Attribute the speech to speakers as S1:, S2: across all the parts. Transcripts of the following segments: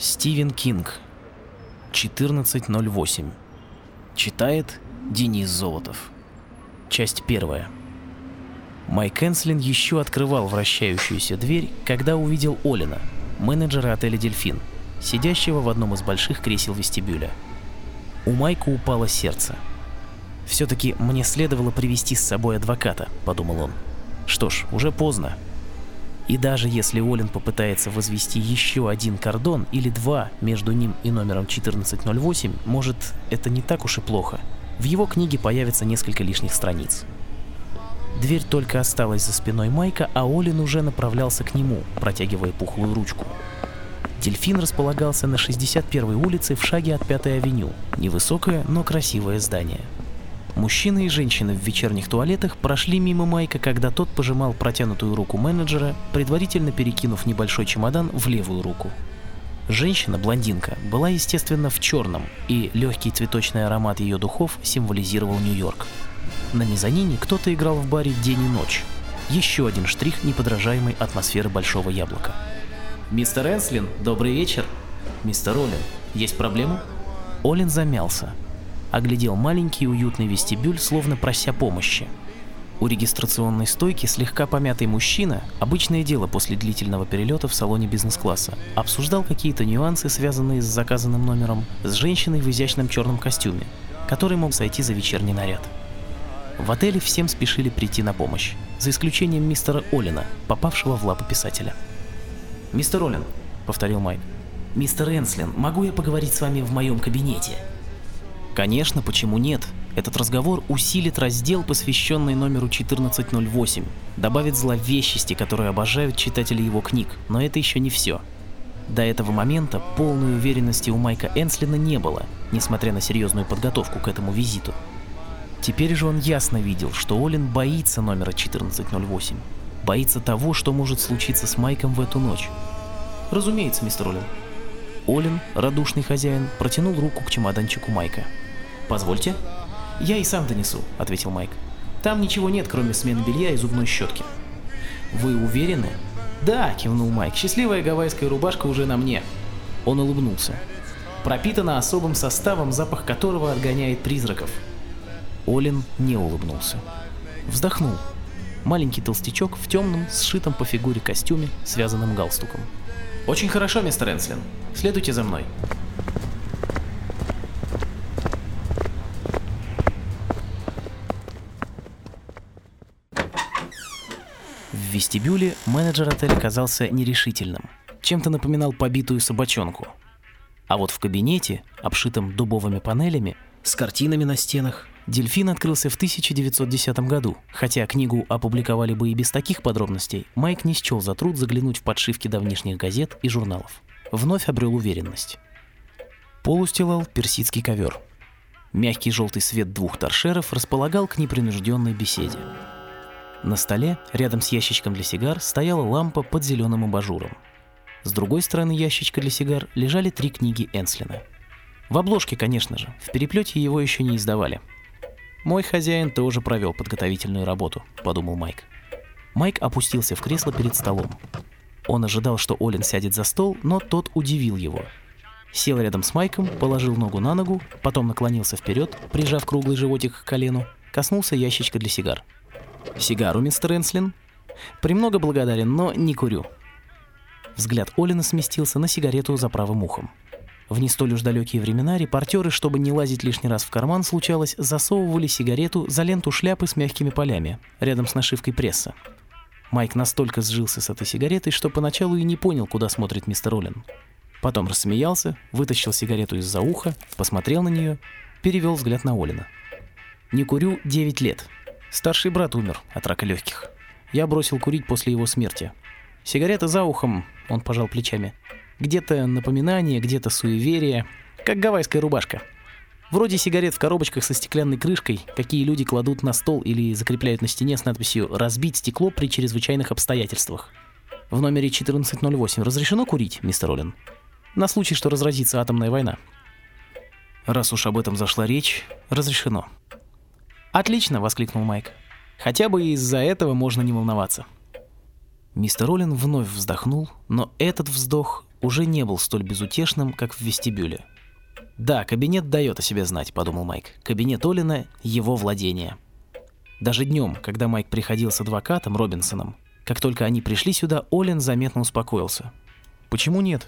S1: Стивен Кинг. 14.08. Читает Денис Золотов. Часть первая. Майк Энслин еще открывал вращающуюся дверь, когда увидел Олина, менеджера отеля «Дельфин», сидящего в одном из больших кресел вестибюля. У Майка упало сердце. «Все-таки мне следовало привести с собой адвоката», — подумал он. «Что ж, уже поздно, и даже если Олин попытается возвести еще один кордон или два между ним и номером 1408, может, это не так уж и плохо. В его книге появится несколько лишних страниц. Дверь только осталась за спиной Майка, а Олин уже направлялся к нему, протягивая пухлую ручку. Дельфин располагался на 61-й улице в шаге от 5-й авеню. Невысокое, но красивое здание – Мужчины и женщины в вечерних туалетах прошли мимо Майка, когда тот пожимал протянутую руку менеджера, предварительно перекинув небольшой чемодан в левую руку. Женщина, блондинка, была, естественно, в черном, и легкий цветочный аромат ее духов символизировал Нью-Йорк. На мезонине кто-то играл в баре день и ночь. Еще один штрих неподражаемой атмосферы Большого Яблока. «Мистер Энслин, добрый вечер!» «Мистер Олин, есть проблема?» Олин замялся, оглядел маленький уютный вестибюль, словно прося помощи. У регистрационной стойки слегка помятый мужчина, обычное дело после длительного перелета в салоне бизнес-класса, обсуждал какие-то нюансы, связанные с заказанным номером, с женщиной в изящном черном костюме, который мог сойти за вечерний наряд. В отеле всем спешили прийти на помощь, за исключением мистера Олина, попавшего в лапы писателя. «Мистер Олин», — повторил Майк. «Мистер Энслин, могу я поговорить с вами в моем кабинете?» Конечно, почему нет? Этот разговор усилит раздел, посвященный номеру 1408, добавит зловещести, которые обожают читатели его книг, но это еще не все. До этого момента полной уверенности у Майка Энслина не было, несмотря на серьезную подготовку к этому визиту. Теперь же он ясно видел, что Олин боится номера 1408, боится того, что может случиться с Майком в эту ночь. Разумеется, мистер Олин. Олин, радушный хозяин, протянул руку к чемоданчику Майка. «Позвольте». «Я и сам донесу», — ответил Майк. «Там ничего нет, кроме смены белья и зубной щетки». «Вы уверены?» «Да», — кивнул Майк, — «счастливая гавайская рубашка уже на мне». Он улыбнулся. «Пропитана особым составом, запах которого отгоняет призраков». Олин не улыбнулся. Вздохнул. Маленький толстячок в темном, сшитом по фигуре костюме, связанном галстуком. «Очень хорошо, мистер Энслин. Следуйте за мной». Вестибюле менеджер отеля казался нерешительным, чем-то напоминал побитую собачонку. А вот в кабинете, обшитом дубовыми панелями, с картинами на стенах, «Дельфин» открылся в 1910 году, хотя книгу опубликовали бы и без таких подробностей, Майк не счел за труд заглянуть в подшивки давнишних газет и журналов. Вновь обрел уверенность. Пол устилал персидский ковер. Мягкий желтый свет двух торшеров располагал к непринужденной беседе. На столе, рядом с ящичком для сигар, стояла лампа под зеленым абажуром. С другой стороны ящичка для сигар лежали три книги Энслина. В обложке, конечно же, в переплете его еще не издавали. «Мой хозяин тоже провел подготовительную работу», — подумал Майк. Майк опустился в кресло перед столом. Он ожидал, что Олин сядет за стол, но тот удивил его. Сел рядом с Майком, положил ногу на ногу, потом наклонился вперед, прижав круглый животик к колену, коснулся ящичка для сигар — Сигару, мистер Энслин? Премного благодарен, но не курю. Взгляд Олина сместился на сигарету за правым ухом. В не столь уж далекие времена репортеры, чтобы не лазить лишний раз в карман, случалось, засовывали сигарету за ленту шляпы с мягкими полями, рядом с нашивкой пресса. Майк настолько сжился с этой сигаретой, что поначалу и не понял, куда смотрит мистер Олин. Потом рассмеялся, вытащил сигарету из-за уха, посмотрел на нее, перевел взгляд на Олина. «Не курю 9 лет», Старший брат умер от рака легких. Я бросил курить после его смерти. Сигарета за ухом, он пожал плечами. Где-то напоминание, где-то суеверие, как гавайская рубашка. Вроде сигарет в коробочках со стеклянной крышкой, какие люди кладут на стол или закрепляют на стене с надписью «Разбить стекло при чрезвычайных обстоятельствах». В номере 1408 разрешено курить, мистер Оллен? На случай, что разразится атомная война. Раз уж об этом зашла речь, разрешено. «Отлично!» — воскликнул Майк. «Хотя бы из-за этого можно не волноваться». Мистер Роллин вновь вздохнул, но этот вздох уже не был столь безутешным, как в вестибюле. «Да, кабинет дает о себе знать», — подумал Майк. «Кабинет Олина — его владение». Даже днем, когда Майк приходил с адвокатом Робинсоном, как только они пришли сюда, Олин заметно успокоился. Почему нет?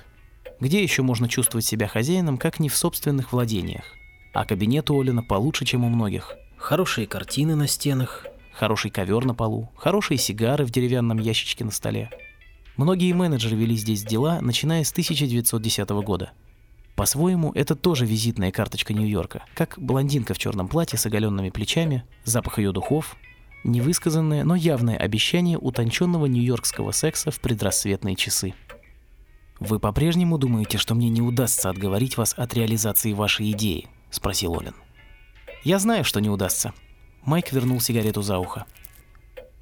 S1: Где еще можно чувствовать себя хозяином, как не в собственных владениях? А кабинет у Олина получше, чем у многих. Хорошие картины на стенах, хороший ковер на полу, хорошие сигары в деревянном ящичке на столе. Многие менеджеры вели здесь дела, начиная с 1910 года. По-своему, это тоже визитная карточка Нью-Йорка, как блондинка в черном платье с оголенными плечами, запах ее духов, невысказанное, но явное обещание утонченного нью-йоркского секса в предрассветные часы. «Вы по-прежнему думаете, что мне не удастся отговорить вас от реализации вашей идеи?» – спросил Олин. «Я знаю, что не удастся». Майк вернул сигарету за ухо.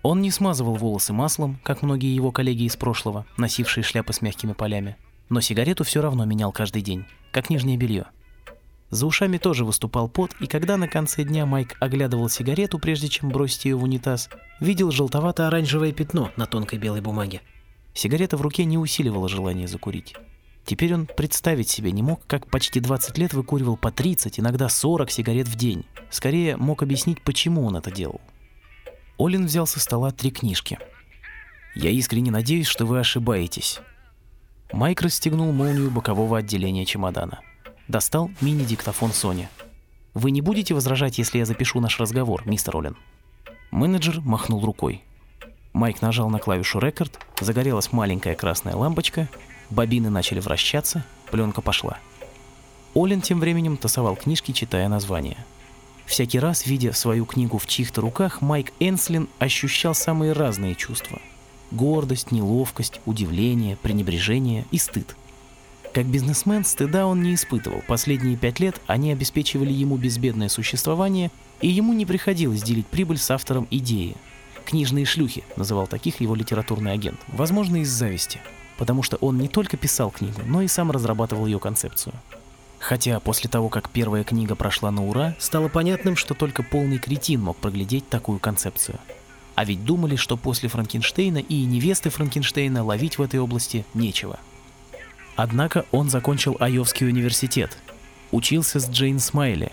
S1: Он не смазывал волосы маслом, как многие его коллеги из прошлого, носившие шляпы с мягкими полями, но сигарету все равно менял каждый день, как нижнее белье. За ушами тоже выступал пот, и когда на конце дня Майк оглядывал сигарету, прежде чем бросить ее в унитаз, видел желтовато-оранжевое пятно на тонкой белой бумаге. Сигарета в руке не усиливала желание закурить. Теперь он представить себе не мог, как почти 20 лет выкуривал по 30, иногда 40 сигарет в день. Скорее, мог объяснить, почему он это делал. Олин взял со стола три книжки. «Я искренне надеюсь, что вы ошибаетесь». Майк расстегнул молнию бокового отделения чемодана. Достал мини-диктофон Сони. «Вы не будете возражать, если я запишу наш разговор, мистер Олин?» Менеджер махнул рукой. Майк нажал на клавишу «Рекорд», загорелась маленькая красная лампочка, бобины начали вращаться, пленка пошла. Олин тем временем тасовал книжки, читая названия. Всякий раз, видя свою книгу в чьих-то руках, Майк Энслин ощущал самые разные чувства. Гордость, неловкость, удивление, пренебрежение и стыд. Как бизнесмен стыда он не испытывал. Последние пять лет они обеспечивали ему безбедное существование, и ему не приходилось делить прибыль с автором идеи – «Книжные шлюхи», называл таких его литературный агент. Возможно, из зависти. Потому что он не только писал книгу, но и сам разрабатывал ее концепцию. Хотя после того, как первая книга прошла на ура, стало понятным, что только полный кретин мог проглядеть такую концепцию. А ведь думали, что после Франкенштейна и невесты Франкенштейна ловить в этой области нечего. Однако он закончил Айовский университет, учился с Джейн Смайли,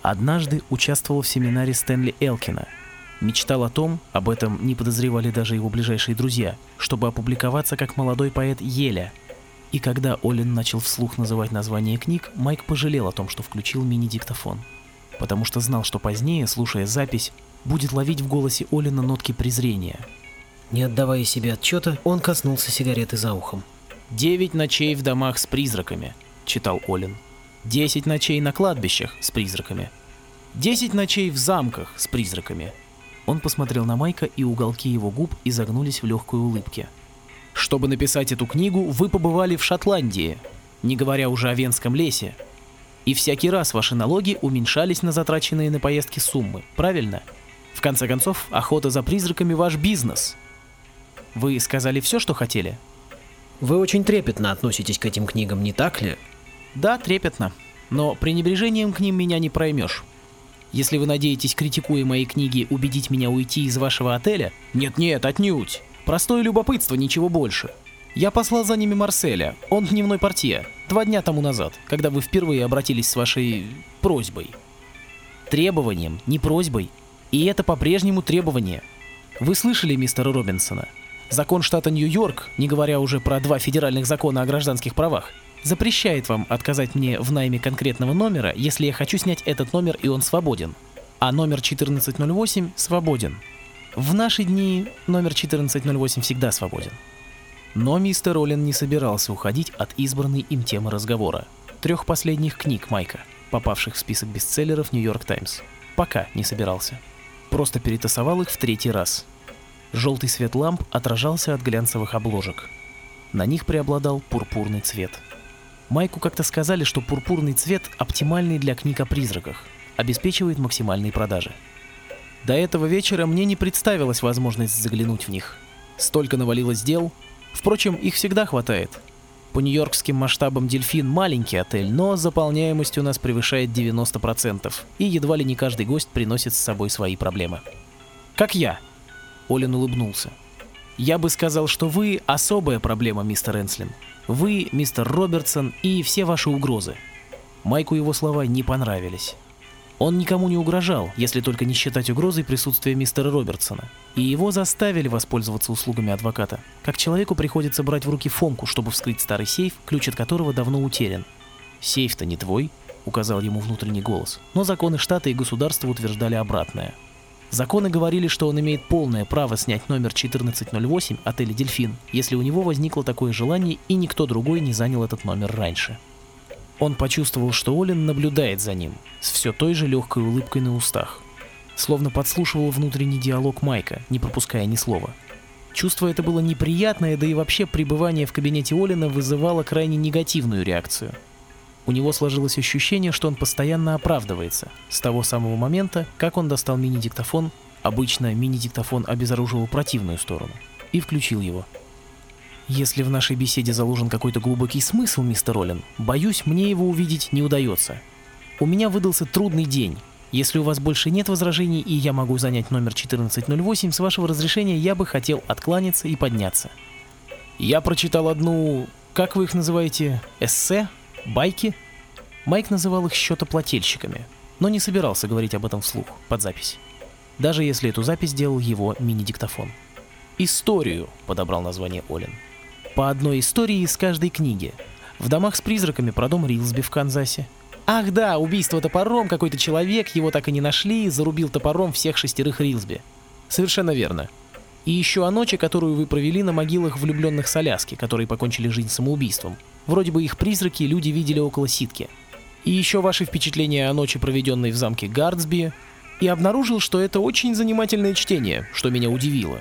S1: однажды участвовал в семинаре Стэнли Элкина – Мечтал о том, об этом не подозревали даже его ближайшие друзья, чтобы опубликоваться как молодой поэт Еля. И когда Олин начал вслух называть название книг, Майк пожалел о том, что включил мини-диктофон. Потому что знал, что позднее, слушая запись, будет ловить в голосе Олина нотки презрения. Не отдавая себе отчета, он коснулся сигареты за ухом. «Девять ночей в домах с призраками», — читал Олин. «Десять ночей на кладбищах с призраками. Десять ночей в замках с призраками. Он посмотрел на Майка, и уголки его губ изогнулись в легкой улыбке. «Чтобы написать эту книгу, вы побывали в Шотландии, не говоря уже о Венском лесе. И всякий раз ваши налоги уменьшались на затраченные на поездки суммы, правильно? В конце концов, охота за призраками – ваш бизнес. Вы сказали все, что хотели?» «Вы очень трепетно относитесь к этим книгам, не так ли?» «Да, трепетно. Но пренебрежением к ним меня не проймешь. Если вы надеетесь, критикуя мои книги, убедить меня уйти из вашего отеля, нет-нет, отнюдь. Простое любопытство, ничего больше. Я послал за ними Марселя, он дневной портье, два дня тому назад, когда вы впервые обратились с вашей просьбой. Требованием, не просьбой. И это по-прежнему требование. Вы слышали мистера Робинсона? Закон штата Нью-Йорк, не говоря уже про два федеральных закона о гражданских правах, запрещает вам отказать мне в найме конкретного номера, если я хочу снять этот номер и он свободен. А номер 1408 свободен. В наши дни номер 1408 всегда свободен. Но мистер Роллин не собирался уходить от избранной им темы разговора. Трех последних книг Майка, попавших в список бестселлеров Нью-Йорк Таймс. Пока не собирался. Просто перетасовал их в третий раз. Желтый свет ламп отражался от глянцевых обложек. На них преобладал пурпурный цвет – Майку как-то сказали, что пурпурный цвет оптимальный для книг о призраках, обеспечивает максимальные продажи. До этого вечера мне не представилась возможность заглянуть в них. Столько навалилось дел. Впрочем, их всегда хватает. По нью-йоркским масштабам «Дельфин» маленький отель, но заполняемость у нас превышает 90%, и едва ли не каждый гость приносит с собой свои проблемы. «Как я?» Олин улыбнулся. Я бы сказал, что вы особая проблема, мистер Энслин. Вы, мистер Робертсон и все ваши угрозы. Майку его слова не понравились. Он никому не угрожал, если только не считать угрозой присутствия мистера Робертсона. И его заставили воспользоваться услугами адвоката. Как человеку приходится брать в руки Фомку, чтобы вскрыть старый сейф, ключ от которого давно утерян. «Сейф-то не твой», — указал ему внутренний голос. Но законы штата и государства утверждали обратное. Законы говорили, что он имеет полное право снять номер 1408 отеля «Дельфин», если у него возникло такое желание и никто другой не занял этот номер раньше. Он почувствовал, что Олин наблюдает за ним, с все той же легкой улыбкой на устах. Словно подслушивал внутренний диалог Майка, не пропуская ни слова. Чувство это было неприятное, да и вообще пребывание в кабинете Олина вызывало крайне негативную реакцию. У него сложилось ощущение, что он постоянно оправдывается, с того самого момента, как он достал мини-диктофон, обычно мини-диктофон обезоруживал противную сторону, и включил его. Если в нашей беседе заложен какой-то глубокий смысл, мистер Роллин, боюсь, мне его увидеть не удается. У меня выдался трудный день. Если у вас больше нет возражений и я могу занять номер 1408, с вашего разрешения я бы хотел откланяться и подняться. Я прочитал одну, как вы их называете, эссе, байки? Майк называл их счетоплательщиками, но не собирался говорить об этом вслух, под запись. Даже если эту запись делал его мини-диктофон. «Историю», — подобрал название Олин по одной истории из каждой книги. В домах с призраками про дом Рилсби в Канзасе. Ах да, убийство топором, какой-то человек, его так и не нашли, зарубил топором всех шестерых Рилсби. Совершенно верно. И еще о ночи, которую вы провели на могилах влюбленных с Аляски, которые покончили жизнь самоубийством. Вроде бы их призраки люди видели около ситки. И еще ваши впечатления о ночи, проведенной в замке Гардсби. И обнаружил, что это очень занимательное чтение, что меня удивило.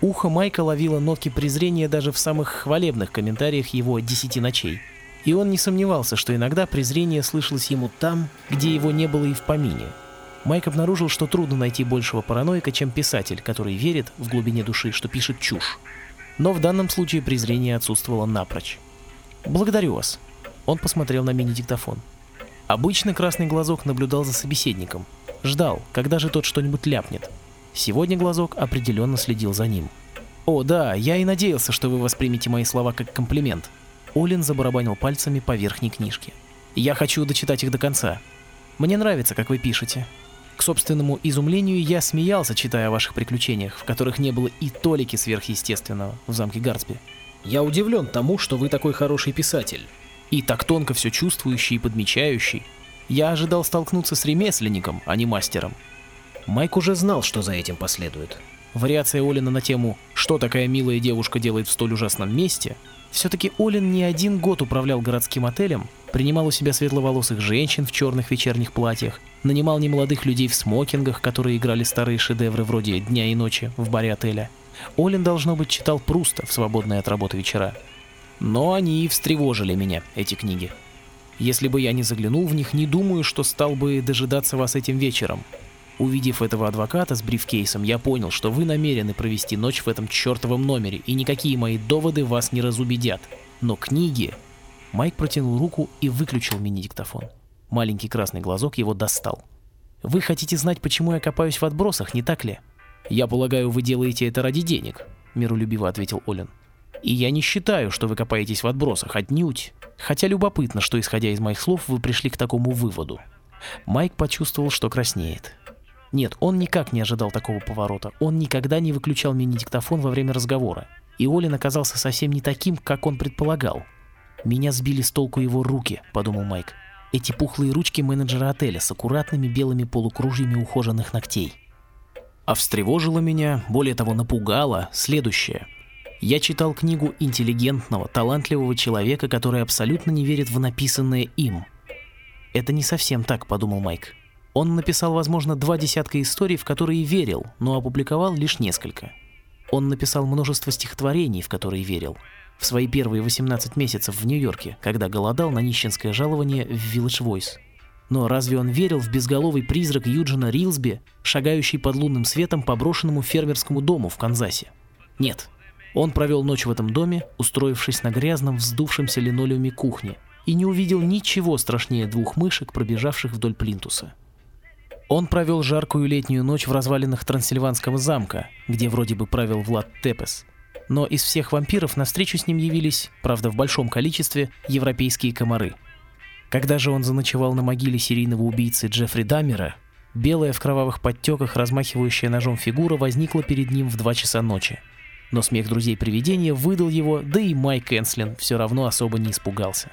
S1: Ухо Майка ловило нотки презрения даже в самых хвалебных комментариях его «Десяти ночей». И он не сомневался, что иногда презрение слышалось ему там, где его не было и в помине. Майк обнаружил, что трудно найти большего параноика, чем писатель, который верит в глубине души, что пишет чушь. Но в данном случае презрение отсутствовало напрочь. «Благодарю вас». Он посмотрел на мини-диктофон. Обычно красный глазок наблюдал за собеседником. Ждал, когда же тот что-нибудь ляпнет. Сегодня глазок определенно следил за ним. «О, да, я и надеялся, что вы воспримете мои слова как комплимент». Олин забарабанил пальцами по верхней книжке. «Я хочу дочитать их до конца. Мне нравится, как вы пишете. К собственному изумлению я смеялся, читая о ваших приключениях, в которых не было и толики сверхъестественного в замке Гарсби. Я удивлен тому, что вы такой хороший писатель. И так тонко все чувствующий и подмечающий. Я ожидал столкнуться с ремесленником, а не мастером. Майк уже знал, что за этим последует. Вариация Олина на тему «Что такая милая девушка делает в столь ужасном месте?» Все-таки Олин не один год управлял городским отелем, принимал у себя светловолосых женщин в черных вечерних платьях, нанимал немолодых людей в смокингах, которые играли старые шедевры вроде «Дня и ночи» в баре отеля. Олин, должно быть, читал Пруста в свободные от работы вечера. Но они и встревожили меня, эти книги. Если бы я не заглянул в них, не думаю, что стал бы дожидаться вас этим вечером. Увидев этого адвоката с брифкейсом, я понял, что вы намерены провести ночь в этом чертовом номере, и никакие мои доводы вас не разубедят. Но книги... Майк протянул руку и выключил мини-диктофон. Маленький красный глазок его достал. «Вы хотите знать, почему я копаюсь в отбросах, не так ли?» «Я полагаю, вы делаете это ради денег», — миролюбиво ответил Олин. «И я не считаю, что вы копаетесь в отбросах, отнюдь. Хотя любопытно, что, исходя из моих слов, вы пришли к такому выводу». Майк почувствовал, что краснеет. Нет, он никак не ожидал такого поворота. Он никогда не выключал мини-диктофон во время разговора. И Олин оказался совсем не таким, как он предполагал. «Меня сбили с толку его руки», — подумал Майк. «Эти пухлые ручки менеджера отеля с аккуратными белыми полукружьями ухоженных ногтей». А встревожило меня, более того напугало, следующее. Я читал книгу интеллигентного, талантливого человека, который абсолютно не верит в написанное им. «Это не совсем так», — подумал Майк. Он написал, возможно, два десятка историй, в которые верил, но опубликовал лишь несколько. Он написал множество стихотворений, в которые верил. В свои первые 18 месяцев в Нью-Йорке, когда голодал на нищенское жалование в Village Voice. Но разве он верил в безголовый призрак Юджина Рилсби, шагающий под лунным светом по брошенному фермерскому дому в Канзасе? Нет. Он провел ночь в этом доме, устроившись на грязном, вздувшемся линолеуме кухни, и не увидел ничего страшнее двух мышек, пробежавших вдоль плинтуса. Он провел жаркую летнюю ночь в развалинах Трансильванского замка, где вроде бы правил Влад Тепес. Но из всех вампиров навстречу с ним явились, правда в большом количестве, европейские комары. Когда же он заночевал на могиле серийного убийцы Джеффри Даммера, белая в кровавых подтеках размахивающая ножом фигура возникла перед ним в 2 часа ночи. Но смех друзей привидения выдал его, да и Майк Энслин все равно особо не испугался.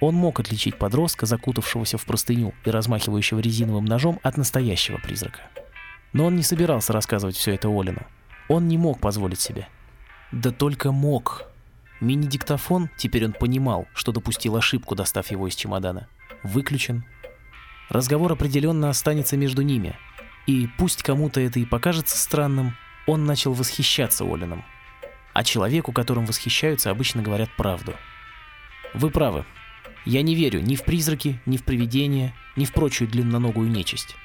S1: Он мог отличить подростка, закутавшегося в простыню и размахивающего резиновым ножом, от настоящего призрака. Но он не собирался рассказывать все это Олину. Он не мог позволить себе. Да только мог. Мини-диктофон, теперь он понимал, что допустил ошибку, достав его из чемодана. Выключен. Разговор определенно останется между ними. И пусть кому-то это и покажется странным, он начал восхищаться Олином. А человеку, которым восхищаются, обычно говорят правду. Вы правы, я не верю ни в призраки, ни в привидения, ни в прочую длинноногую нечисть.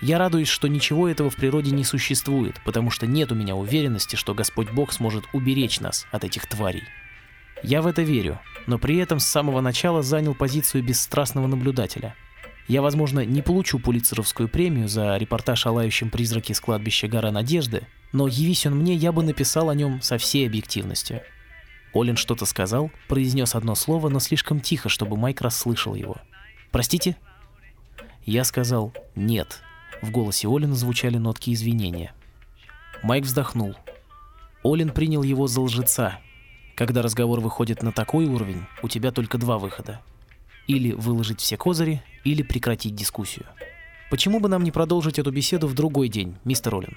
S1: Я радуюсь, что ничего этого в природе не существует, потому что нет у меня уверенности, что Господь Бог сможет уберечь нас от этих тварей. Я в это верю, но при этом с самого начала занял позицию бесстрастного наблюдателя. Я, возможно, не получу Пулитцеровскую премию за репортаж о лающем призраке с кладбища Гора Надежды, но явись он мне, я бы написал о нем со всей объективностью. Олин что-то сказал, произнес одно слово, но слишком тихо, чтобы Майк расслышал его. «Простите?» Я сказал «нет». В голосе Олина звучали нотки извинения. Майк вздохнул. Олин принял его за лжеца. Когда разговор выходит на такой уровень, у тебя только два выхода. Или выложить все козыри, или прекратить дискуссию. Почему бы нам не продолжить эту беседу в другой день, мистер Олин?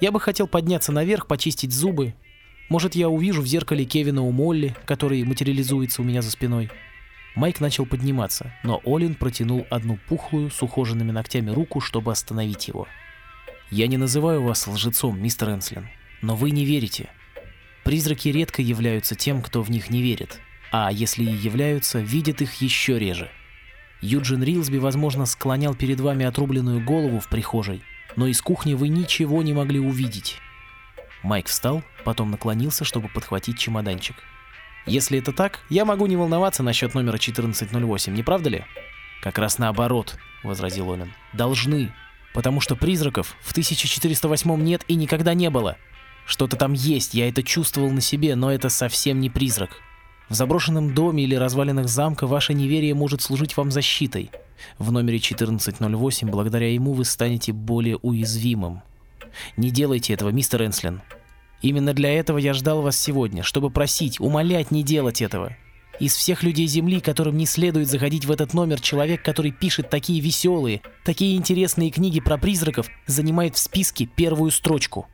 S1: Я бы хотел подняться наверх, почистить зубы может, я увижу в зеркале Кевина у Молли, который материализуется у меня за спиной. Майк начал подниматься, но Олин протянул одну пухлую с ухоженными ногтями руку, чтобы остановить его. «Я не называю вас лжецом, мистер Энслин, но вы не верите. Призраки редко являются тем, кто в них не верит, а если и являются, видят их еще реже. Юджин Рилсби, возможно, склонял перед вами отрубленную голову в прихожей, но из кухни вы ничего не могли увидеть. Майк встал, потом наклонился, чтобы подхватить чемоданчик. «Если это так, я могу не волноваться насчет номера 1408, не правда ли?» «Как раз наоборот», — возразил Олин. «Должны, потому что призраков в 1408 нет и никогда не было. Что-то там есть, я это чувствовал на себе, но это совсем не призрак. В заброшенном доме или развалинах замка ваше неверие может служить вам защитой. В номере 1408 благодаря ему вы станете более уязвимым. Не делайте этого, мистер Энслин. Именно для этого я ждал вас сегодня, чтобы просить, умолять не делать этого. Из всех людей Земли, которым не следует заходить в этот номер, человек, который пишет такие веселые, такие интересные книги про призраков, занимает в списке первую строчку.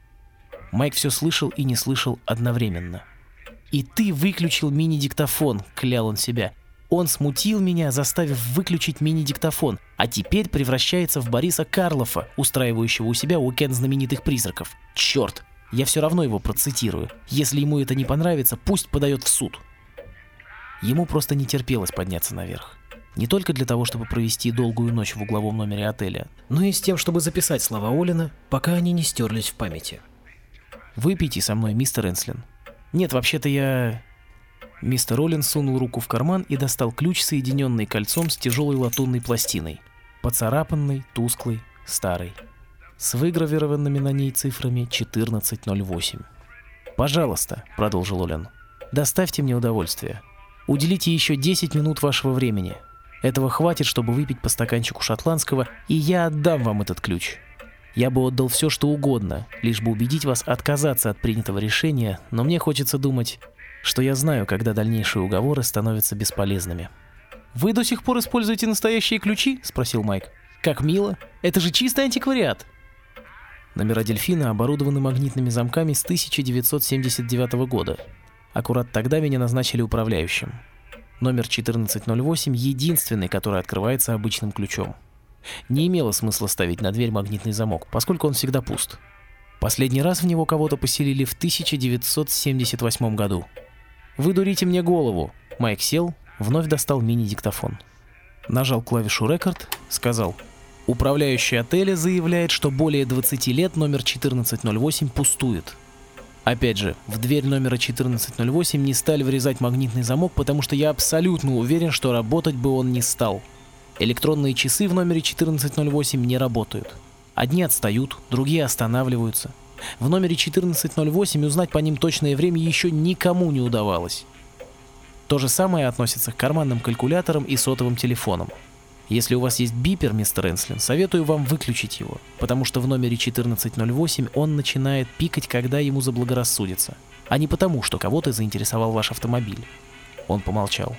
S1: Майк все слышал и не слышал одновременно. «И ты выключил мини-диктофон», — клял он себя. Он смутил меня, заставив выключить мини-диктофон, а теперь превращается в Бориса Карлофа, устраивающего у себя уикенд знаменитых призраков. Черт, я все равно его процитирую. Если ему это не понравится, пусть подает в суд. Ему просто не терпелось подняться наверх. Не только для того, чтобы провести долгую ночь в угловом номере отеля, но и с тем, чтобы записать слова Олина, пока они не стерлись в памяти. «Выпейте со мной, мистер Энслин». «Нет, вообще-то я...» Мистер Роллин сунул руку в карман и достал ключ, соединенный кольцом с тяжелой латунной пластиной. Поцарапанной, тусклой, старой. С выгравированными на ней цифрами 1408. «Пожалуйста», — продолжил Олен, — «доставьте мне удовольствие. Уделите еще 10 минут вашего времени. Этого хватит, чтобы выпить по стаканчику шотландского, и я отдам вам этот ключ. Я бы отдал все, что угодно, лишь бы убедить вас отказаться от принятого решения, но мне хочется думать, что я знаю, когда дальнейшие уговоры становятся бесполезными. «Вы до сих пор используете настоящие ключи?» – спросил Майк. «Как мило. Это же чистый антиквариат». Номера дельфина оборудованы магнитными замками с 1979 года. Аккурат тогда меня назначили управляющим. Номер 1408 единственный, который открывается обычным ключом. Не имело смысла ставить на дверь магнитный замок, поскольку он всегда пуст. Последний раз в него кого-то поселили в 1978 году. «Вы дурите мне голову!» Майк сел, вновь достал мини-диктофон. Нажал клавишу «Рекорд», сказал «Управляющий отеля заявляет, что более 20 лет номер 1408 пустует». Опять же, в дверь номера 1408 не стали врезать магнитный замок, потому что я абсолютно уверен, что работать бы он не стал. Электронные часы в номере 1408 не работают. Одни отстают, другие останавливаются. В номере 1408 узнать по ним точное время еще никому не удавалось. То же самое относится к карманным калькуляторам и сотовым телефонам. Если у вас есть бипер, мистер Энслин, советую вам выключить его, потому что в номере 1408 он начинает пикать, когда ему заблагорассудится, а не потому, что кого-то заинтересовал ваш автомобиль. Он помолчал.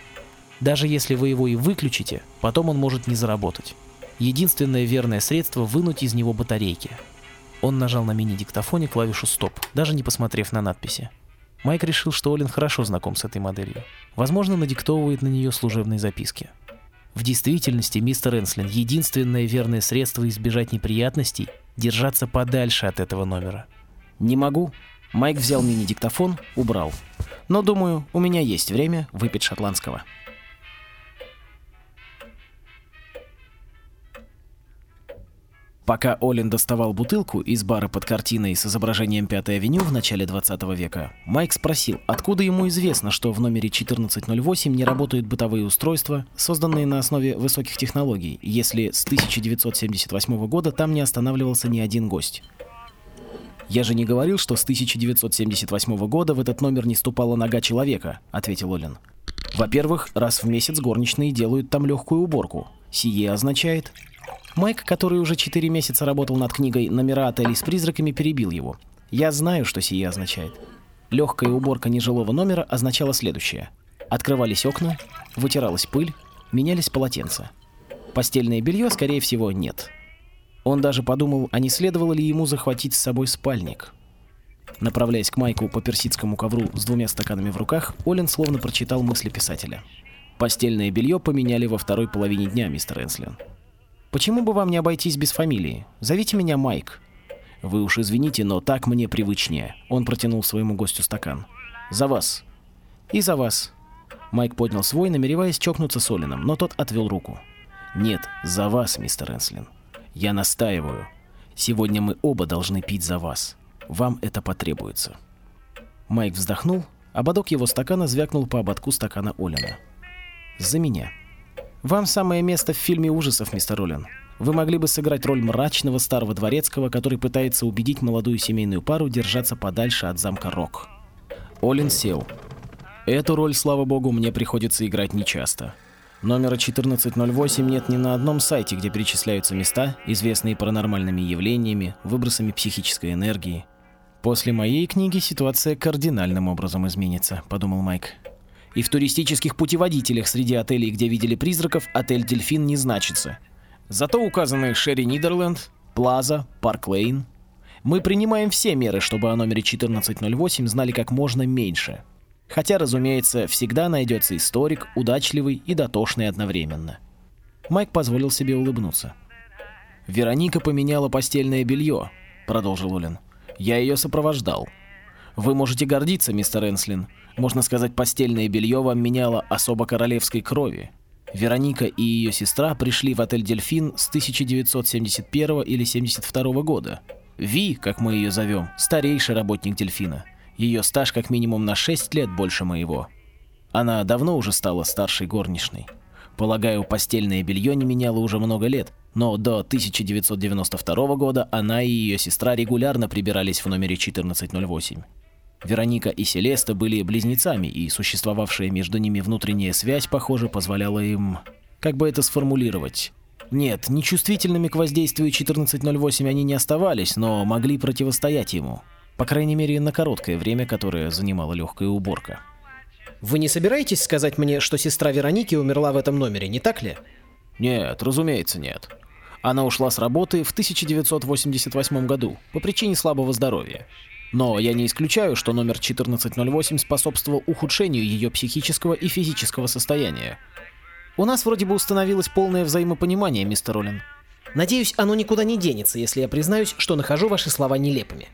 S1: Даже если вы его и выключите, потом он может не заработать. Единственное верное средство вынуть из него батарейки. Он нажал на мини-диктофоне клавишу «Стоп», даже не посмотрев на надписи. Майк решил, что Олин хорошо знаком с этой моделью. Возможно, надиктовывает на нее служебные записки. В действительности, мистер Энслин, единственное верное средство избежать неприятностей – держаться подальше от этого номера.
S2: Не могу. Майк взял мини-диктофон, убрал. Но думаю, у меня есть время выпить шотландского. Пока Олин доставал бутылку из бара под картиной с изображением Пятой авеню в начале 20 века, Майк спросил, откуда ему известно, что в номере 1408 не работают бытовые устройства, созданные на основе высоких технологий, если с 1978 года там не останавливался ни один гость. «Я же не говорил, что с 1978 года в этот номер не ступала нога человека», — ответил Олин. «Во-первых, раз в месяц горничные делают там легкую уборку. Сие означает, Майк, который уже 4 месяца работал над книгой «Номера отелей с призраками», перебил его. «Я знаю, что сие означает». Легкая уборка нежилого номера означала следующее. Открывались окна, вытиралась пыль, менялись полотенца. Постельное белье, скорее всего, нет. Он даже подумал, а не следовало ли ему захватить с собой спальник. Направляясь к Майку по персидскому ковру с двумя стаканами в руках, Олин словно прочитал мысли писателя. «Постельное белье поменяли во второй половине дня, мистер Энслин. Почему бы вам не обойтись без фамилии? Зовите меня Майк. Вы уж извините, но так мне привычнее. Он протянул своему гостю стакан. За вас. И за вас. Майк поднял свой, намереваясь чокнуться с Олином, но тот отвел руку. Нет, за вас, мистер Энслин. Я настаиваю. Сегодня мы оба должны пить за вас. Вам это потребуется. Майк вздохнул, ободок его стакана звякнул по ободку стакана Олина. За меня. Вам самое место в фильме ужасов, мистер Роллин. Вы могли бы сыграть роль мрачного старого дворецкого, который пытается убедить молодую семейную пару держаться подальше от замка Рок. Олин сел. Эту роль, слава богу, мне приходится играть нечасто. Номера 1408 нет ни на одном сайте, где перечисляются места, известные паранормальными явлениями, выбросами психической энергии. После моей книги ситуация кардинальным образом изменится, подумал Майк. И в туристических путеводителях среди отелей, где видели призраков, отель «Дельфин» не значится. Зато указаны Шерри Нидерленд, Плаза, Парк Лейн. Мы принимаем все меры, чтобы о номере 1408 знали как можно меньше. Хотя, разумеется, всегда найдется историк, удачливый и дотошный одновременно. Майк позволил себе улыбнуться. «Вероника поменяла постельное белье», — продолжил Олин. «Я ее сопровождал. Вы можете гордиться, мистер Энслин. Можно сказать, постельное белье вам меняло особо королевской крови. Вероника и ее сестра пришли в отель «Дельфин» с 1971 или 72 года. Ви, как мы ее зовем, старейший работник «Дельфина». Ее стаж как минимум на 6 лет больше моего. Она давно уже стала старшей горничной. Полагаю, постельное белье не меняло уже много лет, но до 1992 года она и ее сестра регулярно прибирались в номере 1408. Вероника и Селеста были близнецами, и существовавшая между ними внутренняя связь, похоже, позволяла им... Как бы это сформулировать? Нет, нечувствительными к воздействию 1408 они не оставались, но могли противостоять ему. По крайней мере, на короткое время, которое занимала легкая уборка.
S3: Вы не собираетесь сказать мне, что сестра Вероники умерла в этом номере, не так ли?
S2: Нет, разумеется, нет. Она ушла с работы в 1988 году по причине слабого здоровья. Но я не исключаю, что номер 1408 способствовал ухудшению ее психического и физического состояния.
S3: У нас вроде бы установилось полное взаимопонимание, мистер Роллин. Надеюсь, оно никуда не денется, если я признаюсь, что нахожу ваши слова нелепыми.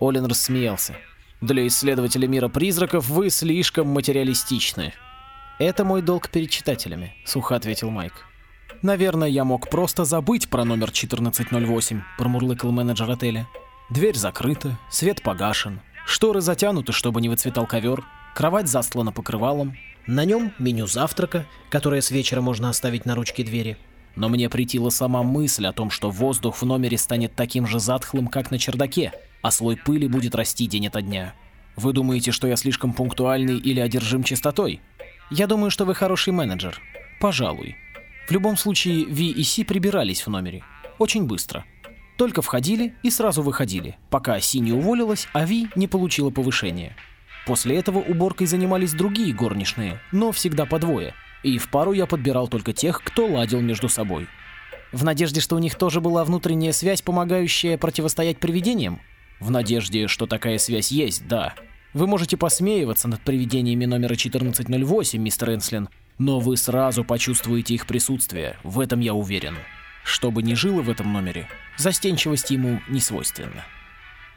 S2: Олин рассмеялся. Для исследователя мира призраков вы слишком материалистичны. Это мой долг перед читателями, сухо ответил Майк. Наверное, я мог просто забыть про номер 1408, промурлыкал менеджер отеля. Дверь закрыта, свет погашен, шторы затянуты, чтобы не выцветал ковер, кровать застлана покрывалом,
S3: На нем меню завтрака, которое с вечера можно оставить на ручке двери.
S2: Но мне притила сама мысль о том, что воздух в номере станет таким же затхлым, как на чердаке, а слой пыли будет расти день ото дня. Вы думаете, что я слишком пунктуальный или одержим чистотой?
S3: Я думаю, что вы хороший менеджер.
S2: Пожалуй. В любом случае, Ви и Си прибирались в номере. Очень быстро. Только входили и сразу выходили, пока Си не уволилась, а Ви не получила повышения. После этого уборкой занимались другие горничные, но всегда по двое. И в пару я подбирал только тех, кто ладил между собой.
S3: В надежде, что у них тоже была внутренняя связь, помогающая противостоять привидениям?
S2: В надежде, что такая связь есть, да. Вы можете посмеиваться над привидениями номера 1408, мистер Энслин, но вы сразу почувствуете их присутствие, в этом я уверен. Что бы ни жило в этом номере, застенчивость ему не свойственна.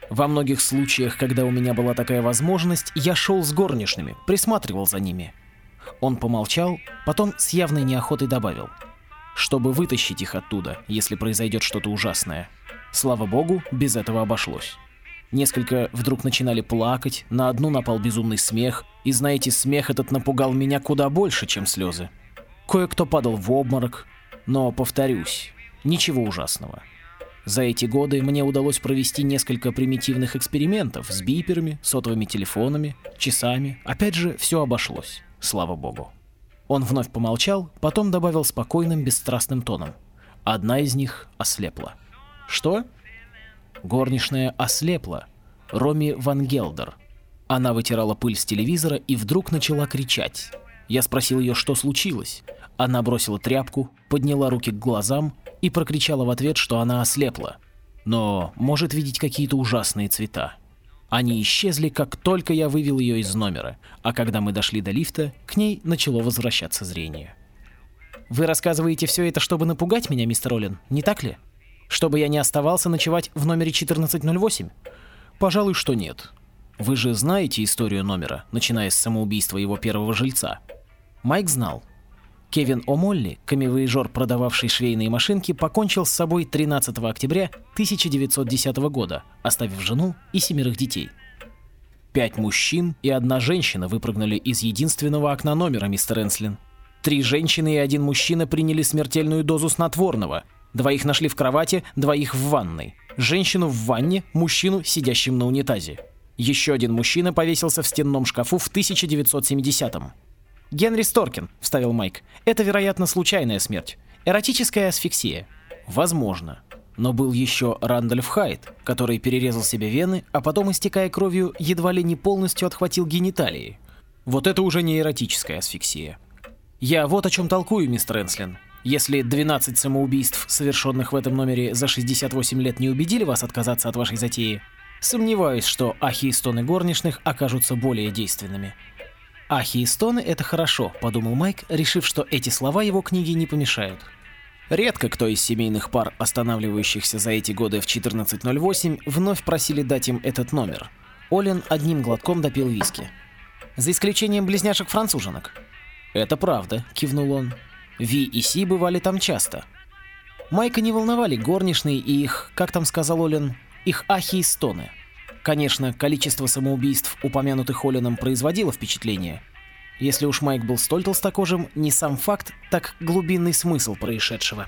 S2: Во многих случаях, когда у меня была такая возможность, я шел с горничными, присматривал за ними. Он помолчал, потом с явной неохотой добавил. Чтобы вытащить их оттуда, если произойдет что-то ужасное. Слава богу, без этого обошлось. Несколько вдруг начинали плакать, на одну напал безумный смех, и знаете, смех этот напугал меня куда больше, чем слезы. Кое-кто падал в обморок, но, повторюсь, ничего ужасного. За эти годы мне удалось провести несколько примитивных экспериментов с биперами, сотовыми телефонами, часами. Опять же, все обошлось, слава богу. Он вновь помолчал, потом добавил спокойным, бесстрастным тоном. Одна из них ослепла. Что? Горничная ослепла. Роми Ван Гелдер. Она вытирала пыль с телевизора и вдруг начала кричать. Я спросил ее, что случилось. Она бросила тряпку, подняла руки к глазам и прокричала в ответ, что она ослепла. Но может видеть какие-то ужасные цвета. Они исчезли, как только я вывел ее из номера, а когда мы дошли до лифта, к ней начало возвращаться зрение.
S3: «Вы рассказываете все это, чтобы напугать меня, мистер Оллен, не так ли? Чтобы я не оставался ночевать в номере 1408?»
S2: «Пожалуй, что нет. Вы же знаете историю номера, начиная с самоубийства его первого жильца?»
S3: Майк знал. Кевин О'Молли, камевоежор, продававший швейные машинки, покончил с собой 13 октября 1910 года, оставив жену и семерых детей.
S2: Пять мужчин и одна женщина выпрыгнули из единственного окна номера, мистер Энслин. Три женщины и один мужчина приняли смертельную дозу снотворного. Двоих нашли в кровати, двоих в ванной. Женщину в ванне, мужчину, сидящим на унитазе. Еще один мужчина повесился в стенном шкафу в 1970-м.
S3: «Генри Сторкин», — вставил Майк. «Это, вероятно, случайная смерть. Эротическая асфиксия».
S2: «Возможно. Но был еще Рандольф Хайт, который перерезал себе вены, а потом, истекая кровью, едва ли не полностью отхватил гениталии. Вот это уже не эротическая асфиксия. Я вот о чем толкую, мистер Энслин. Если 12 самоубийств, совершенных в этом номере за 68 лет, не убедили вас отказаться от вашей затеи, сомневаюсь, что ахи и стоны горничных окажутся более действенными.
S3: «Ахи и стоны — это хорошо», — подумал Майк, решив, что эти слова его книге не помешают.
S2: Редко кто из семейных пар, останавливающихся за эти годы в 14.08, вновь просили дать им этот номер.
S3: Олин одним глотком допил виски. «За исключением близняшек-француженок».
S2: «Это правда», — кивнул он. «Ви и Си бывали там часто».
S3: Майка не волновали горничные и их, как там сказал Олин, их ахи и стоны. Конечно, количество самоубийств, упомянутых Олином, производило впечатление. Если уж Майк был столь толстокожим, не сам факт, так глубинный смысл происшедшего.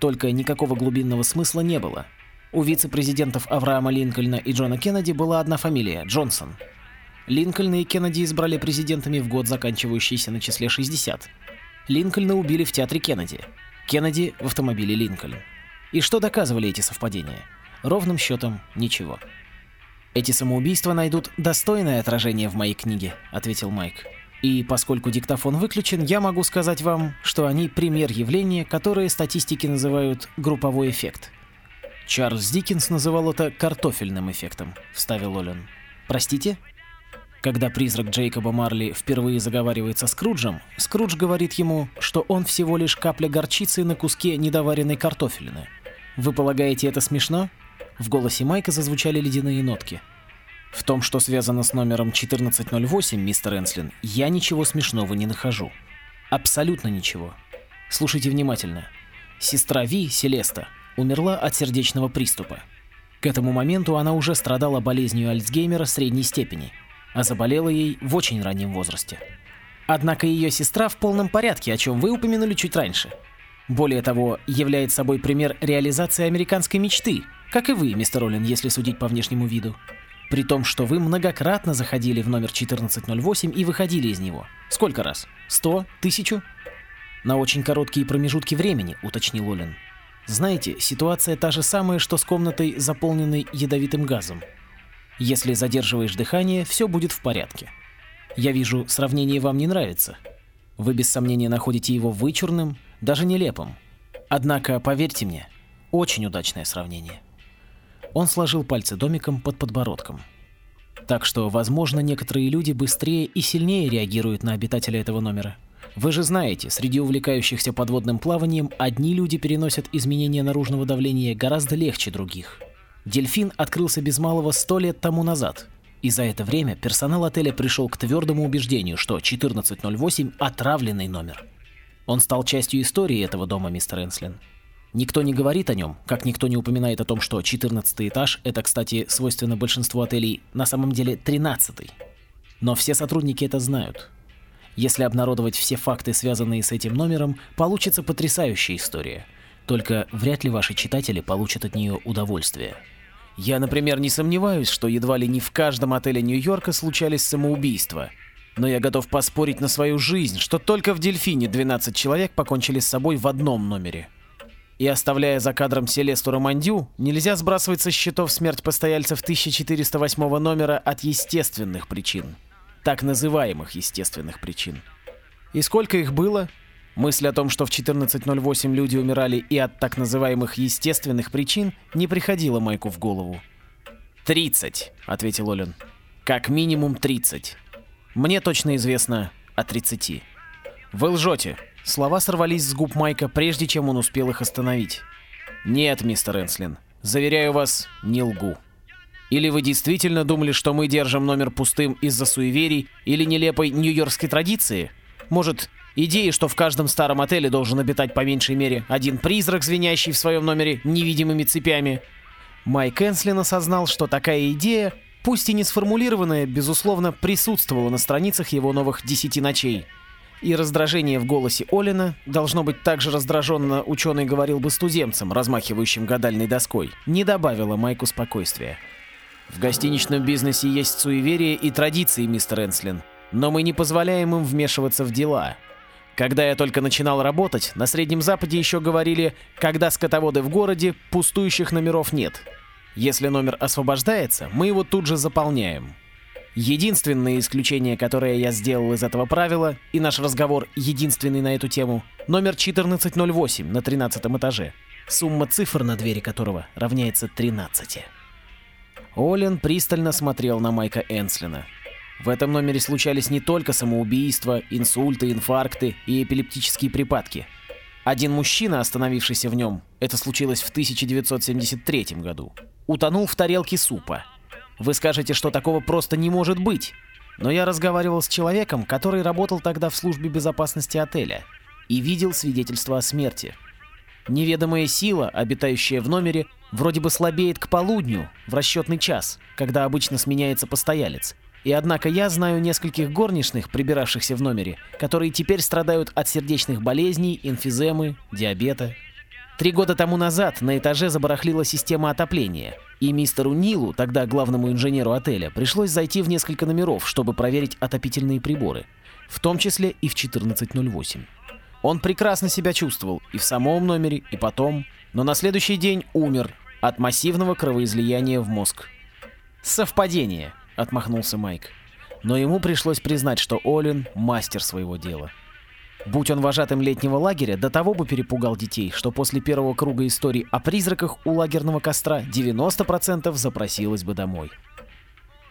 S3: Только никакого глубинного смысла не было. У вице-президентов Авраама Линкольна и Джона Кеннеди была одна фамилия – Джонсон. Линкольна и Кеннеди избрали президентами в год, заканчивающийся на числе 60. Линкольна убили в театре Кеннеди. Кеннеди в автомобиле Линкольн. И что доказывали эти совпадения? Ровным счетом ничего. «Эти самоубийства найдут достойное отражение в моей книге», — ответил Майк. «И поскольку диктофон выключен, я могу сказать вам, что они пример явления, которое статистики называют групповой эффект».
S2: «Чарльз Диккенс называл это картофельным эффектом», — вставил Олен.
S3: «Простите?» Когда призрак Джейкоба Марли впервые заговаривает со Скруджем, Скрудж говорит ему, что он всего лишь капля горчицы на куске недоваренной картофелины. Вы полагаете это смешно? В голосе Майка зазвучали ледяные нотки. В том, что связано с номером 1408, мистер Энслин, я ничего смешного не нахожу. Абсолютно ничего. Слушайте внимательно. Сестра Ви, Селеста, умерла от сердечного приступа. К этому моменту она уже страдала болезнью Альцгеймера средней степени, а заболела ей в очень раннем возрасте. Однако ее сестра в полном порядке, о чем вы упомянули чуть раньше. Более того, является собой пример реализации американской мечты, как и вы, мистер Роллин, если судить по внешнему виду. При том, что вы многократно заходили в номер 1408 и выходили из него. Сколько раз? Сто? Тысячу? На очень короткие промежутки времени, уточнил Олин. Знаете, ситуация та же самая, что с комнатой, заполненной ядовитым газом. Если задерживаешь дыхание, все будет в порядке. Я вижу, сравнение вам не нравится. Вы без сомнения находите его вычурным, даже нелепым. Однако, поверьте мне, очень удачное сравнение. Он сложил пальцы домиком под подбородком. Так что, возможно, некоторые люди быстрее и сильнее реагируют на обитателя этого номера. Вы же знаете, среди увлекающихся подводным плаванием одни люди переносят изменения наружного давления гораздо легче других. Дельфин открылся без малого сто лет тому назад, и за это время персонал отеля пришел к твердому убеждению, что 1408 – отравленный номер. Он стал частью истории этого дома, мистер Энслин. Никто не говорит о нем, как никто не упоминает о том, что 14 этаж – это, кстати, свойственно большинству отелей, на самом деле 13 -й. Но все сотрудники это знают, если обнародовать все факты, связанные с этим номером, получится потрясающая история. Только вряд ли ваши читатели получат от нее удовольствие. Я, например, не сомневаюсь, что едва ли не в каждом отеле Нью-Йорка случались самоубийства. Но я готов поспорить на свою жизнь, что только в Дельфине 12 человек покончили с собой в одном номере. И оставляя за кадром Селесту Романдю, нельзя сбрасывать со счетов смерть постояльцев 1408 номера от естественных причин так называемых естественных причин. И сколько их было? Мысль о том, что в 14.08 люди умирали и от так называемых естественных причин, не приходила Майку в голову. «Тридцать», — ответил Олен. «Как минимум тридцать. Мне точно известно о тридцати». «Вы лжете». Слова сорвались с губ Майка, прежде чем он успел их остановить. «Нет, мистер Энслин. Заверяю вас, не лгу». Или вы действительно думали, что мы держим номер пустым из-за суеверий или нелепой нью-йоркской традиции? Может, идеи, что в каждом старом отеле должен обитать по меньшей мере один призрак, звенящий в своем номере невидимыми цепями? Майк Энслин осознал, что такая идея, пусть и не сформулированная, безусловно, присутствовала на страницах его новых «Десяти ночей». И раздражение в голосе Олина, должно быть так же раздраженно ученый говорил бы студентцам, размахивающим гадальной доской, не добавило Майку спокойствия. В гостиничном бизнесе есть суеверия и традиции, мистер Энслин, но мы не позволяем им вмешиваться в дела. Когда я только начинал работать, на Среднем Западе еще говорили, когда скотоводы в городе, пустующих номеров нет. Если номер освобождается, мы его тут же заполняем. Единственное исключение, которое я сделал из этого правила, и наш разговор единственный на эту тему, номер 1408 на 13 этаже, сумма цифр на двери которого равняется 13. Олен пристально смотрел на Майка Энслина. В этом номере случались не только самоубийства, инсульты, инфаркты и эпилептические припадки. Один мужчина, остановившийся в нем, это случилось в 1973 году, утонул в тарелке супа. Вы скажете, что такого просто не может быть. Но я разговаривал с человеком, который работал тогда в службе безопасности отеля и видел свидетельство о смерти. Неведомая сила, обитающая в номере, вроде бы слабеет к полудню, в расчетный час, когда обычно сменяется постоялец. И однако я знаю нескольких горничных, прибиравшихся в номере, которые теперь страдают от сердечных болезней, инфиземы, диабета. Три года тому назад на этаже забарахлила система отопления, и мистеру Нилу, тогда главному инженеру отеля, пришлось зайти в несколько номеров, чтобы проверить отопительные приборы, в том числе и в 1408. Он прекрасно себя чувствовал и в самом номере, и потом, но на следующий день умер от массивного кровоизлияния в мозг. «Совпадение», — отмахнулся Майк. Но ему пришлось признать, что Олин — мастер своего дела. Будь он вожатым летнего лагеря, до того бы перепугал детей, что после первого круга историй о призраках у лагерного костра 90% запросилось бы домой.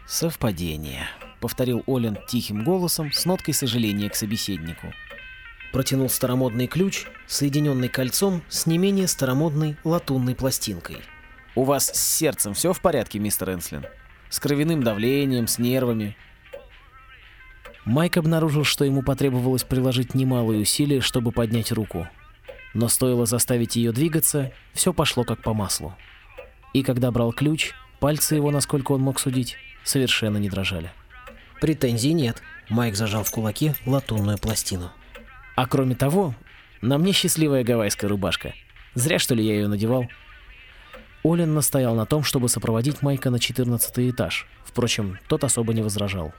S3: «Совпадение», — повторил Олин тихим голосом с ноткой сожаления к собеседнику протянул старомодный ключ, соединенный кольцом с не менее старомодной латунной пластинкой. «У вас с сердцем все в порядке, мистер Энслин? С кровяным давлением, с нервами?» Майк обнаружил, что ему потребовалось приложить немалые усилия, чтобы поднять руку. Но стоило заставить ее двигаться, все пошло как по маслу. И когда брал ключ, пальцы его, насколько он мог судить, совершенно не дрожали.
S2: «Претензий нет»,
S3: Майк зажал в кулаке латунную пластину.
S2: А кроме того, на мне счастливая гавайская рубашка. Зря, что ли, я ее надевал. Олин настоял на том, чтобы сопроводить Майка на 14 этаж. Впрочем, тот особо не возражал.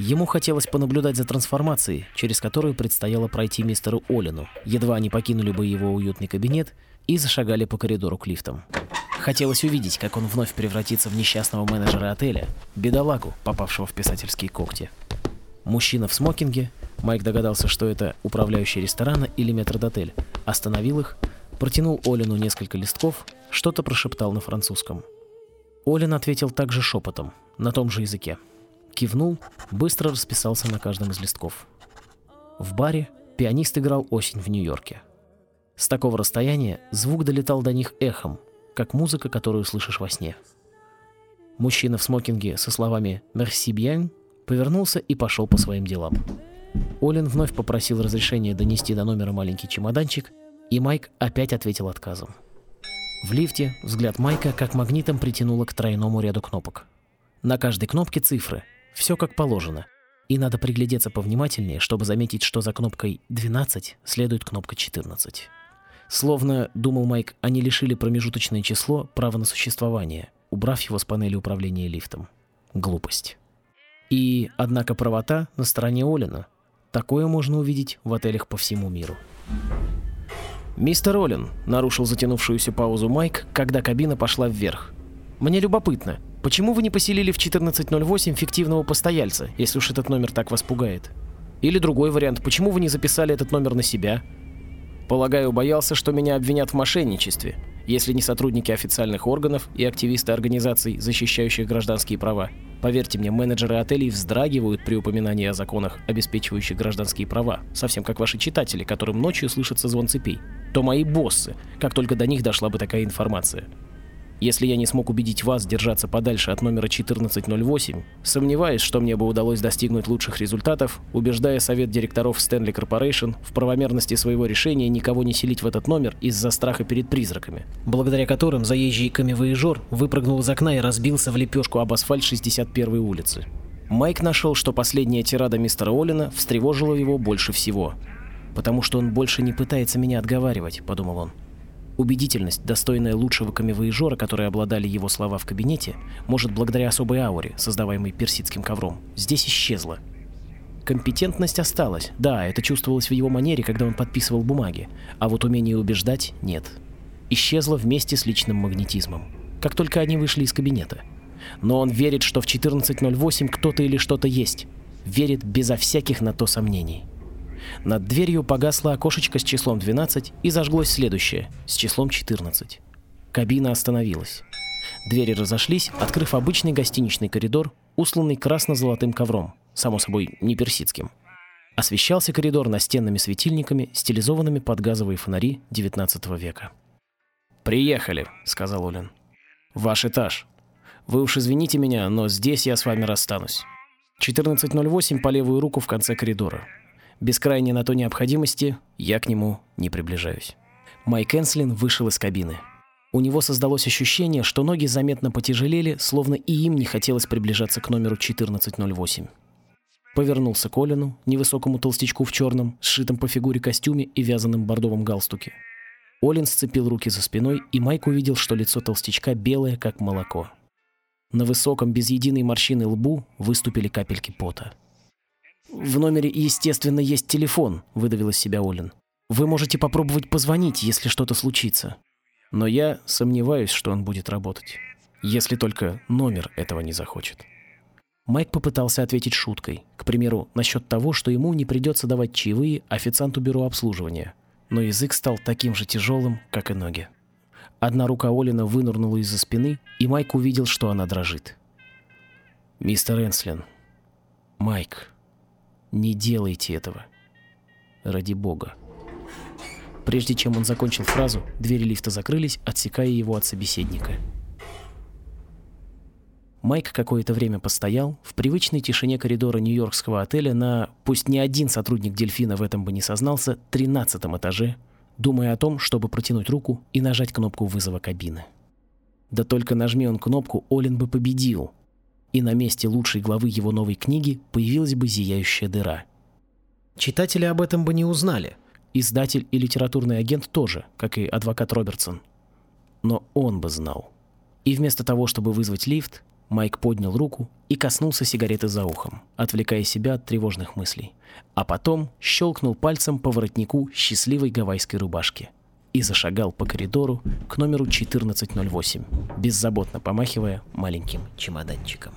S2: Ему хотелось понаблюдать за трансформацией, через которую предстояло пройти мистеру Олину. Едва они покинули бы его уютный кабинет и зашагали по коридору к лифтам. Хотелось увидеть, как он вновь превратится в несчастного менеджера отеля, бедолагу, попавшего в писательские когти. Мужчина в смокинге, Майк догадался, что это управляющий ресторана или метрдотель, остановил их, протянул Олину несколько листков, что-то прошептал на французском. Олин ответил также шепотом, на том же языке. Кивнул, быстро расписался на каждом из листков. В баре пианист играл «Осень в Нью-Йорке». С такого расстояния звук долетал до них эхом, как музыка, которую слышишь во сне. Мужчина в смокинге со словами «Merci bien» повернулся и пошел по своим делам. Олин вновь попросил разрешения донести до номера маленький чемоданчик, и Майк опять ответил отказом. В лифте взгляд Майка как магнитом притянуло к тройному ряду кнопок. На каждой кнопке цифры, все как положено. И надо приглядеться повнимательнее, чтобы заметить, что за кнопкой 12 следует кнопка 14. Словно, думал Майк, они лишили промежуточное число права на существование, убрав его с панели управления лифтом. Глупость. И, однако, правота на стороне Олина. Такое можно увидеть в отелях по всему миру. «Мистер Олин», — нарушил затянувшуюся паузу Майк, когда кабина пошла вверх. «Мне любопытно, Почему вы не поселили в 1408 фиктивного постояльца, если уж этот номер так вас пугает? Или другой вариант, почему вы не записали этот номер на себя? Полагаю, боялся, что меня обвинят в мошенничестве, если не сотрудники официальных органов и активисты организаций, защищающих гражданские права. Поверьте мне, менеджеры отелей вздрагивают при упоминании о законах, обеспечивающих гражданские права, совсем как ваши читатели, которым ночью слышится звон цепей. То мои боссы, как только до них дошла бы такая информация. Если я не смог убедить вас держаться подальше от номера 1408, сомневаюсь, что мне бы удалось достигнуть лучших результатов, убеждая совет директоров Stanley Corporation в правомерности своего решения никого не селить в этот номер из-за страха перед призраками, благодаря которым заезжий камевоежор выпрыгнул из окна и разбился в лепешку об асфальт 61-й улицы. Майк нашел, что последняя тирада мистера Оллина встревожила его больше всего. «Потому что он больше не пытается меня отговаривать», — подумал он. Убедительность, достойная лучшего камевоежора, которые обладали его слова в кабинете, может благодаря особой ауре, создаваемой персидским ковром, здесь исчезла. Компетентность осталась, да, это чувствовалось в его манере, когда он подписывал бумаги, а вот умение убеждать — нет. Исчезло вместе с личным магнетизмом, как только они вышли из кабинета. Но он верит, что в 14.08 кто-то или что-то есть. Верит безо всяких на то сомнений. Над дверью погасло окошечко с числом 12 и зажглось следующее с числом 14. Кабина остановилась. Двери разошлись, открыв обычный гостиничный коридор, усланный красно-золотым ковром, само собой не персидским. Освещался коридор настенными светильниками, стилизованными под газовые фонари XIX века. «Приехали», — сказал Олин. «Ваш этаж. Вы уж извините меня, но здесь я с вами расстанусь. 14.08 по левую руку в конце коридора. Без крайней на то необходимости я к нему не приближаюсь. Майк Энслин вышел из кабины. У него создалось ощущение, что ноги заметно потяжелели, словно и им не хотелось приближаться к номеру 1408. Повернулся к Олину, невысокому толстячку в черном, сшитом по фигуре костюме и вязаном бордовом галстуке. Олин сцепил руки за спиной, и Майк увидел, что лицо толстячка белое, как молоко. На высоком, без единой морщины лбу выступили капельки пота. «В номере, естественно, есть телефон», — выдавил из себя Олин. «Вы можете попробовать позвонить, если что-то случится». Но я сомневаюсь, что он будет работать. Если только номер этого не захочет. Майк попытался ответить шуткой, к примеру, насчет того, что ему не придется давать чаевые официанту бюро обслуживания. Но язык стал таким же тяжелым, как и ноги. Одна рука Олина вынырнула из-за спины, и Майк увидел, что она дрожит. «Мистер Энслин. Майк», не делайте этого. Ради бога. Прежде чем он закончил фразу, двери лифта закрылись, отсекая его от собеседника. Майк какое-то время постоял в привычной тишине коридора нью-йоркского отеля на, пусть ни один сотрудник «Дельфина» в этом бы не сознался, тринадцатом этаже, думая о том, чтобы протянуть руку и нажать кнопку вызова кабины. Да только нажми он кнопку, Олин бы победил. И на месте лучшей главы его новой книги появилась бы зияющая дыра. Читатели об этом бы не узнали. Издатель и литературный агент тоже, как и адвокат Робертсон. Но он бы знал. И вместо того, чтобы вызвать лифт, Майк поднял руку и коснулся сигареты за ухом, отвлекая себя от тревожных мыслей. А потом щелкнул пальцем по воротнику счастливой гавайской рубашки и зашагал по коридору к номеру 1408, беззаботно помахивая маленьким чемоданчиком.